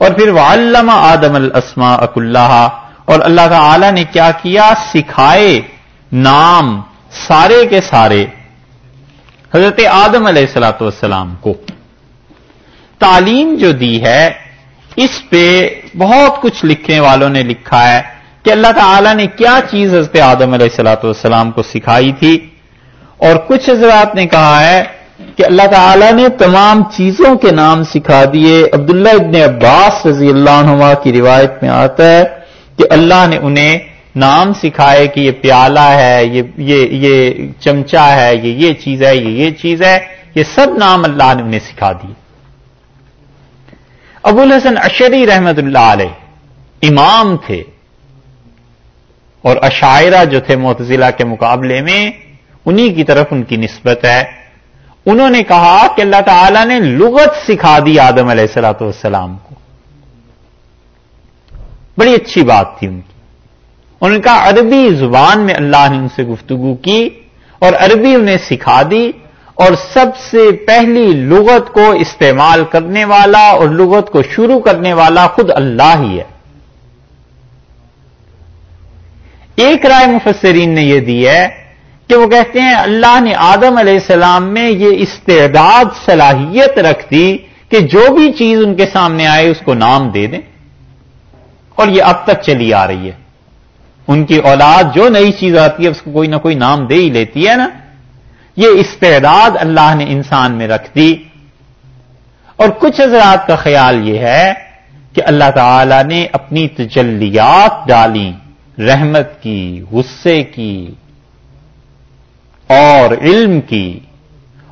اور پھر وہ آدم السما اک اللہ اور اللہ تعالی نے کیا کیا؟ سکھائے نام سارے کے سارے۔ حضرت آدم علیہ السلاۃ والسلام کو۔ تعلیم جو دی ہے، اس پہ بہت کچھ لکھنے والوں نے لکھا ہے کہ اللہ تعالی نے کیا چیز حضرت آدم علیہ السلاۃ والسلام کو سکھائی تھی۔ اور کچھ حضرات نے کہا ہے کہ اللہ تعالی نے تمام چیزوں کے نام سکھا دیے۔ عبداللہ ابن عباس رضی اللہ عنہ کی روایت میں آتا ہے کہ اللہ نے انہیں نام سکھائے کہ یہ پیالہ ہے، یہ یہ یہ چمچا ہے، یہ یہ چیز ہے، یہ یہ چیز ہے۔ یہ سب نام اللہ نے انہیں سکھا دیے۔ ابو الحسن اشری رحمت اللہ علیہ امام تھے اور اشاعرہ جو تھے معتزلہ کے مقابلے میں، انہی کی طرف ان کی نسبت ہے۔ انہوں نے کہا کہ اللہ تعالی نے لغت سکھا دی آدم علیہ السلاۃ والسلام کو۔ بڑی اچھی بات تھی ان کی۔ انہوں نے کہا عربی زبان میں اللہ نے ان سے گفتگو کی اور عربی انہیں سکھا دی اور سب سے پہلی لغت کو استعمال کرنے والا اور لغت کو شروع کرنے والا خود اللہ ہی ہے۔ ایک رائے مفسرین نے یہ دی ہے کہ وہ کہتے ہیں اللہ نے آدم علیہ السلام میں یہ استعداد، صلاحیت رکھ دی کہ جو بھی چیز ان کے سامنے آئے اس کو نام دے دیں۔ اور یہ اب تک چلی آ رہی ہے۔ ان کی اولاد جو نئی چیز آتی ہے، اس کو کوئی نہ کوئی نام دے ہی لیتی ہے نا۔ یہ استعداد اللہ نے انسان میں رکھ دی۔ اور کچھ حضرات کا خیال یہ ہے کہ اللہ تعالی نے اپنی تجلیات ڈالی۔ رحمت کی، غصے کی اور علم کی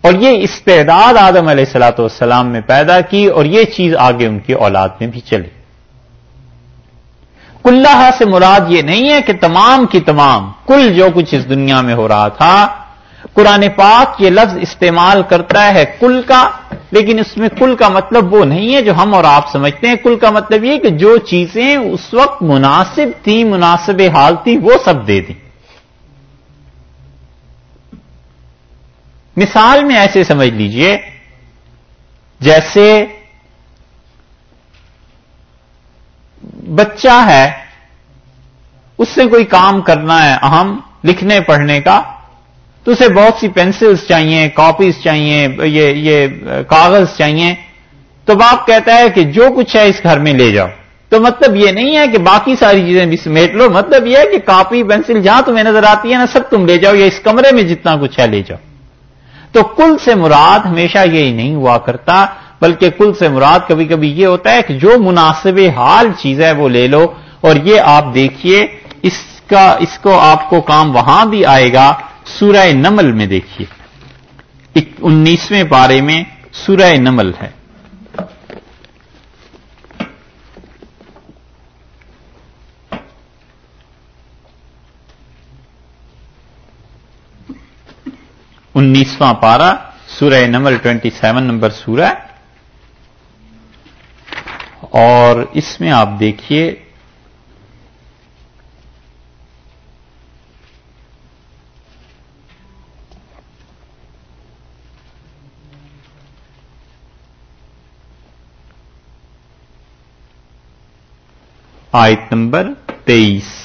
اور یہ استعداد آدم علیہ السلاۃ والسلام میں پیدا کی اور یہ چیز آگے ان کی اولاد میں بھی چلی۔ کلّہ سے مراد یہ نہیں ہے کہ تمام کی تمام، کل جو کچھ اس دنیا میں ہو رہا تھا، قرآن پاک یہ لفظ استعمال کرتا ہے کل کا، لیکن اس میں کل کا مطلب وہ نہیں ہے جو ہم اور آپ سمجھتے ہیں۔ کل کا مطلب یہ کہ جو چیزیں اس وقت مناسب تھیں، مناسب حال تھی وہ سب دے دیں۔ مثال میں ایسے سمجھ لیجیے جیسے بچہ ہے، اس سے کوئی کام کرنا ہے اہم لکھنے، پڑھنے کا، تو اسے بہت سی پینسلز چاہیے، کاپیز چاہیے، یہ یہ کاغذ چاہیے۔ تو باپ کہتا ہے کہ جو کچھ ہے اس گھر میں لے جاؤ۔ تو مطلب یہ نہیں ہے کہ باقی ساری چیزیں بھی سمیٹ لو مطلب یہ ہے کہ کاپی، پینسل جہاں تمہیں نظر آتی ہے نا، سب تم لے جاؤ یا اس کمرے میں جتنا کچھ ہے لے جاؤ۔ تو کل سے مراد ہمیشہ یہی نہیں ہوا کرتا، بلکہ کل سے مراد کبھی کبھی یہ ہوتا ہے کہ جو مناسب حال چیز ہے وہ لے لو اور یہ آپ دیکھیے، اس کا، اس کو آپ کو کام وہاں بھی آئے گا، سورہ نمل میں دیکھیے۔ انیسویں پارے میں سورہ نمل ہے۔ انیسواں پارا سورہ نمل ٹوینٹی سیون نمبر سورہ۔ اور اس میں آپ دیکھیے، آیت نمبر تیئیس۔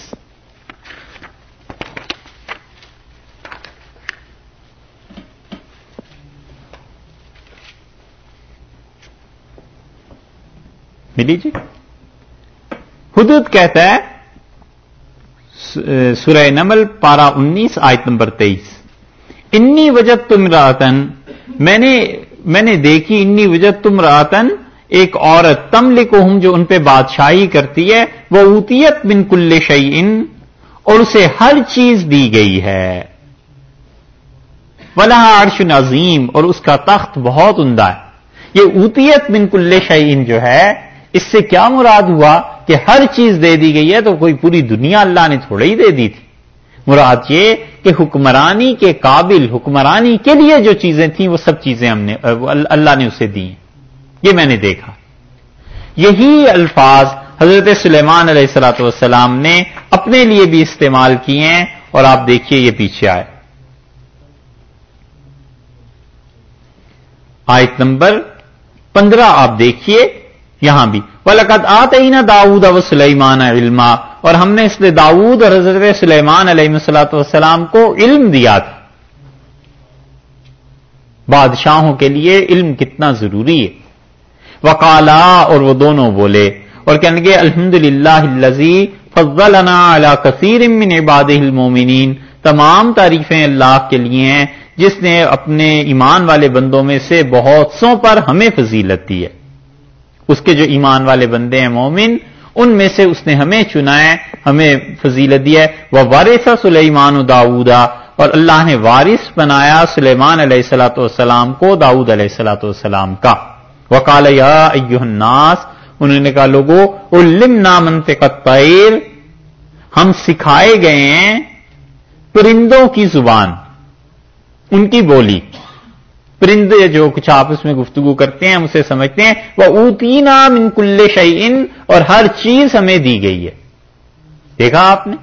ملی جی حدود کہتا ہے سورہ نمل پارا انیس، آیت نمبر تیئیس۔ انی وجد تم راتن میں نے میں نے دیکھی انی وجد تم راتن ایک عورت تم لکھو ہوں جو ان پہ بادشاہی کرتی ہے، وہ اوتیت بن کل شعین اور اسے ہر چیز دی گئی ہے۔ ولا عرش نظیم اور اس کا تخت بہت عمدہ ہے۔ یہ اوتیت بن کل شعین جو ہے اس سے کیا مراد ہوا کہ ہر چیز دے دی گئی ہے تو کوئی پوری دنیا اللہ نے تھوڑے ہی دے دی تھی۔ مراد یہ کہ حکمرانی کے قابل، حکمرانی کے لیے جو چیزیں تھیں وہ سب چیزیں ہم نے، اللہ نے اسے دی ہیں۔ یہ میں نے دیکھا۔ یہی الفاظ حضرت سلیمان علیہ السلاۃ والسلام نے اپنے لیے بھی استعمال کیے ہیں اور آپ دیکھیے یہ پیچھے آئے۔ آیت نمبر پندرہ آپ دیکھیے۔ یہاں بھی۔ ولقت آتے ہی داود اب سلیمان علما۔ اور ہم نے اس لیے داود اور حضرت سلیمان علیہ السلاۃ والسلام کو علم دیا تھا۔ بادشاہوں کے لیے علم کتنا ضروری ہے۔ وکالا اور وہ دونوں بولے اور کہنے لگے الحمد للہ فضلنا علی کثیر من عباد المومنین تمام تعریفیں اللہ کے لیے ہیں، جس نے اپنے ایمان والے بندوں میں سے بہت سو پر ہمیں فضیلت دی ہے۔ اس کے جو ایمان والے بندے ہیں مومن، ان میں سے اس نے ہمیں چنا ہے، ہمیں فضیلت دیا ہے۔ وہ وارث سلیمان داودا اور اللہ نے وارث بنایا سلیمان علیہ السلاۃ والسلام کو داود علیہ السلاۃ والسلام کا۔ وکال یا الناس، انہوں نے کہا، لوگو علم نامنت پیر ہم سکھائے گئے ہیں پرندوں کی زبان، ان کی بولی۔ پرندے جو کچھ آپس میں گفتگو کرتے ہیں، ہم اسے سمجھتے ہیں، وہ اوتی نام ان کل شعین اور ہر چیز ہمیں دی گئی ہے۔ دیکھا آپ نے؟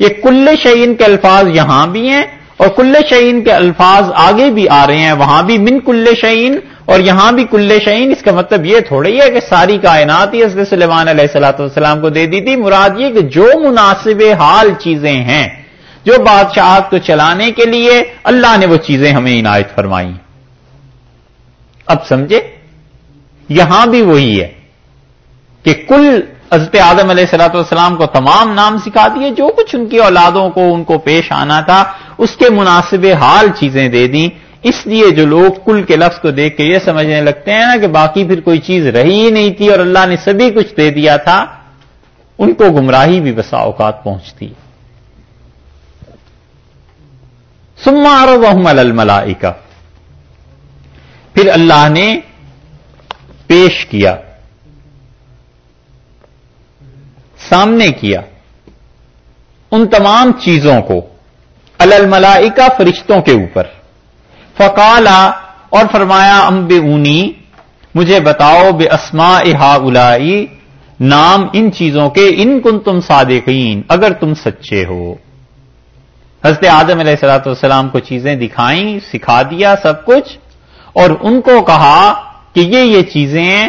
یہ کل شعین کے الفاظ یہاں بھی ہیں اور کل شعین کے الفاظ آگے بھی آ رہے ہیں، وہاں بھی من کل شعین اور یہاں بھی کل شعین اس کا مطلب یہ تھوڑا ہی ہے کہ ساری کائنات ہی حضرت سلمان علیہ السلاۃ والسلام کو دے دی تھی۔ مراد یہ کہ جو مناسب حال چیزیں ہیں، جو بادشاہت کو چلانے کے لیے اللہ نے وہ چیزیں ہمیں عنایت فرمائی اب سمجھے؟ یہاں بھی وہی ہے کہ کل حضرت آدم علیہ السلاۃ والسلام کو تمام نام سکھا دیے، جو کچھ ان کی اولادوں کو، ان کو پیش آنا تھا، اس کے مناسب حال چیزیں دے دیں۔ اس لیے جو لوگ کل کے لفظ کو دیکھ کے یہ سمجھنے لگتے ہیں نا کہ باقی پھر کوئی چیز رہی ہی نہیں تھی اور اللہ نے سبھی کچھ دے دیا تھا، ان کو گمراہی بھی بسا اوقات پہنچتی۔ سما اور الملائکہ۔ پھر اللہ نے پیش کیا، سامنے کیا ان تمام چیزوں کو الملائکہ فرشتوں کے اوپر۔ فقالا اور فرمایا امب اونی مجھے بتاؤ، بے اسما ہا نام ان چیزوں کے، ان کن تم صادقین، اگر تم سچے ہو۔ حضرت آدم علیہ السلاۃ والسلام کو چیزیں دکھائیں، سکھا دیا، سب کچھ۔ اور ان کو کہا کہ یہ یہ چیزیں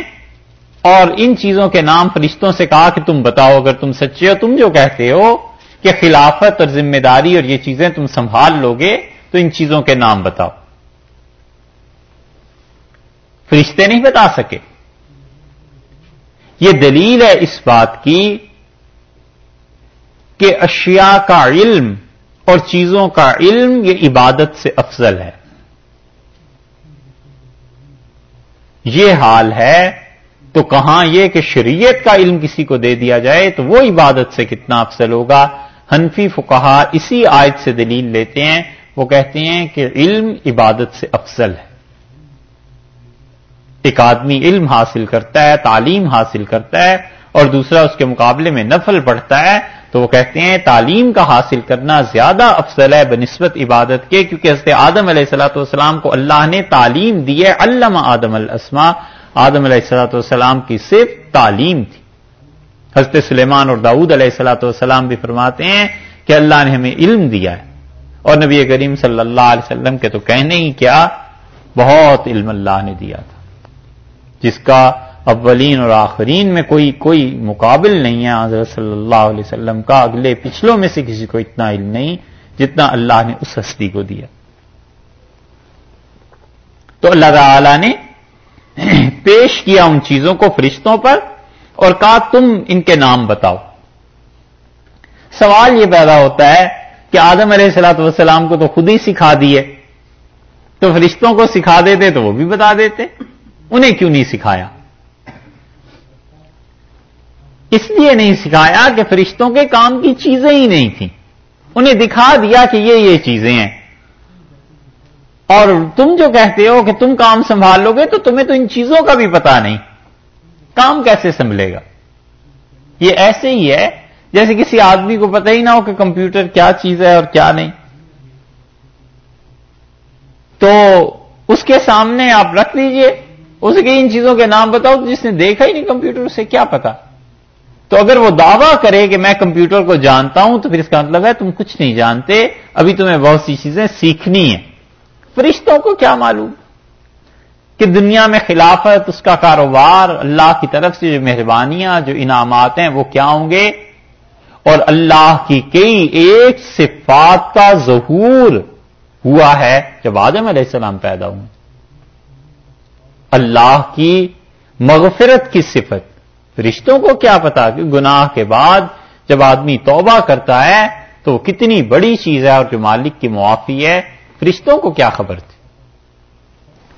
اور ان چیزوں کے نام فرشتوں سے کہا کہ تم بتاؤ اگر تم سچے ہو، تم جو کہتے ہو کہ خلافت اور ذمہ داری اور یہ چیزیں تم سنبھال لو گے تو ان چیزوں کے نام بتاؤ۔ فرشتے نہیں بتا سکے۔ یہ دلیل ہے اس بات کی کہ اشیاء کا علم اور چیزوں کا علم یہ عبادت سے افضل ہے۔ یہ حال ہے، تو کہاں یہ کہ شریعت کا علم کسی کو دے دیا جائے، تو وہ عبادت سے کتنا افضل ہوگا؟ حنفی فکہ اسی آیت سے دلیل لیتے ہیں، وہ کہتے ہیں کہ علم عبادت سے افضل ہے۔ ایک آدمی علم حاصل کرتا ہے، تعلیم حاصل کرتا ہے، اور دوسرا اس کے مقابلے میں نفل پڑھتا ہے تو وہ کہتے ہیں، تعلیم کا حاصل کرنا زیادہ افضل ہے بنسبت عبادت کے، کیونکہ حضرت آدم علیہ السلاۃ والسلام کو اللہ نے تعلیم دی ہے علامہ آدم الاسما آدم علیہ السلاۃ والسلام کی صرف تعلیم تھی۔ حضرت سلیمان اور داود علیہ السلاۃ والسلام بھی فرماتے ہیں کہ اللہ نے ہمیں علم دیا ہے۔ اور نبی کریم صلی اللہ علیہ وسلم کے تو کہنے ہی کیا، بہت علم اللہ نے دیا تھا۔ جس کا اولین اور آخرین میں کوئی کوئی مقابل نہیں ہے۔ حضرت صلی اللہ علیہ وسلم کا اگلے پچھلوں میں سے کسی کو اتنا علم نہیں جتنا اللہ نے اس ہستی کو دیا۔ تو اللہ تعالی نے پیش کیا ان چیزوں کو فرشتوں پر اور کہا، تم ان کے نام بتاؤ۔ سوال یہ پیدا ہوتا ہے کہ آدم علیہ السلاۃ والسلام کو تو خود ہی سکھا دیے۔ تو فرشتوں کو سکھا دیتے تو وہ بھی بتا دیتے۔ انہیں کیوں نہیں سکھایا؟ اس لیے نہیں سکھایا کہ فرشتوں کے کام کی چیزیں ہی نہیں تھیں۔ انہیں دکھا دیا کہ یہ یہ چیزیں ہیں۔ اور تم جو کہتے ہو کہ تم کام سنبھال لو گے تو تمہیں تو ان چیزوں کا بھی پتا نہیں۔ کام کیسے سنبھلے گا؟ یہ ایسے ہی ہے جیسے کسی آدمی کو پتہ ہی نہ ہو کہ کمپیوٹر کیا چیز ہے اور کیا نہیں۔ تو اس کے سامنے آپ رکھ لیجیے۔ اسے کہ ان چیزوں کے نام بتاؤ جس نے دیکھا ہی نہیں کمپیوٹر سے کیا پتا تو اگر وہ دعویٰ کرے کہ میں کمپیوٹر کو جانتا ہوں تو پھر اس کا مطلب ہے تم کچھ نہیں جانتے، ابھی تمہیں بہت سی چیزیں سیکھنی ہیں۔ فرشتوں کو کیا معلوم؟ کہ دنیا میں خلافت، اس کا کاروبار، اللہ کی طرف سے جو مہربانیاں، جو انعامات ہیں، وہ کیا ہوں گے؟ اور اللہ کی کئی ایک صفات کا ظہور ہوا ہے جب آدم علیہ السلام پیدا ہوں اللہ کی مغفرت کی صفت۔ رشتوں کو کیا پتا کہ گناہ کے بعد جب آدمی توبہ کرتا ہے تو کتنی بڑی چیز ہے اور جو مالک کی معافی ہے فرشتوں کو کیا خبر تھی؟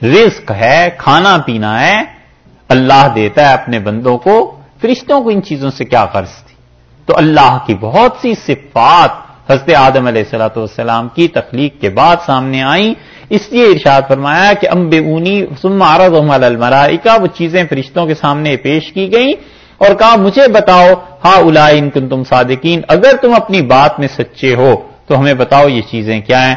رزق ہے، کھانا پینا ہے، اللہ دیتا ہے اپنے بندوں کو فرشتوں کو ان چیزوں سے کیا قرض تھی؟ تو اللہ کی بہت سی صفات حضرت آدم علیہ السلاۃ والسلام کی تخلیق کے بعد سامنے آئیں۔ اس لیے ارشاد فرمایا کہ امب اونی سما الملائکہ، وہ چیزیں فرشتوں کے سامنے پیش کی گئیں اور کہا، مجھے بتاؤ ہا الا کن تم صادقین، اگر تم اپنی بات میں سچے ہو تو ہمیں بتاؤ یہ چیزیں کیا ہیں؟